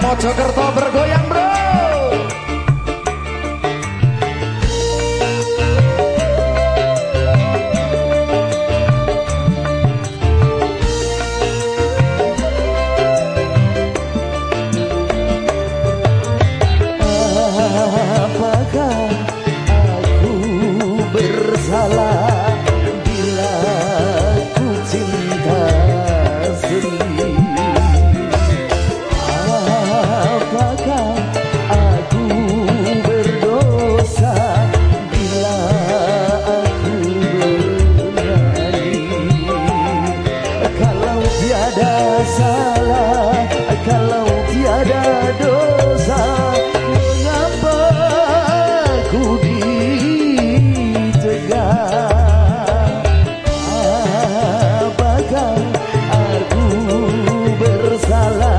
Mojokerto bergoyang salah bila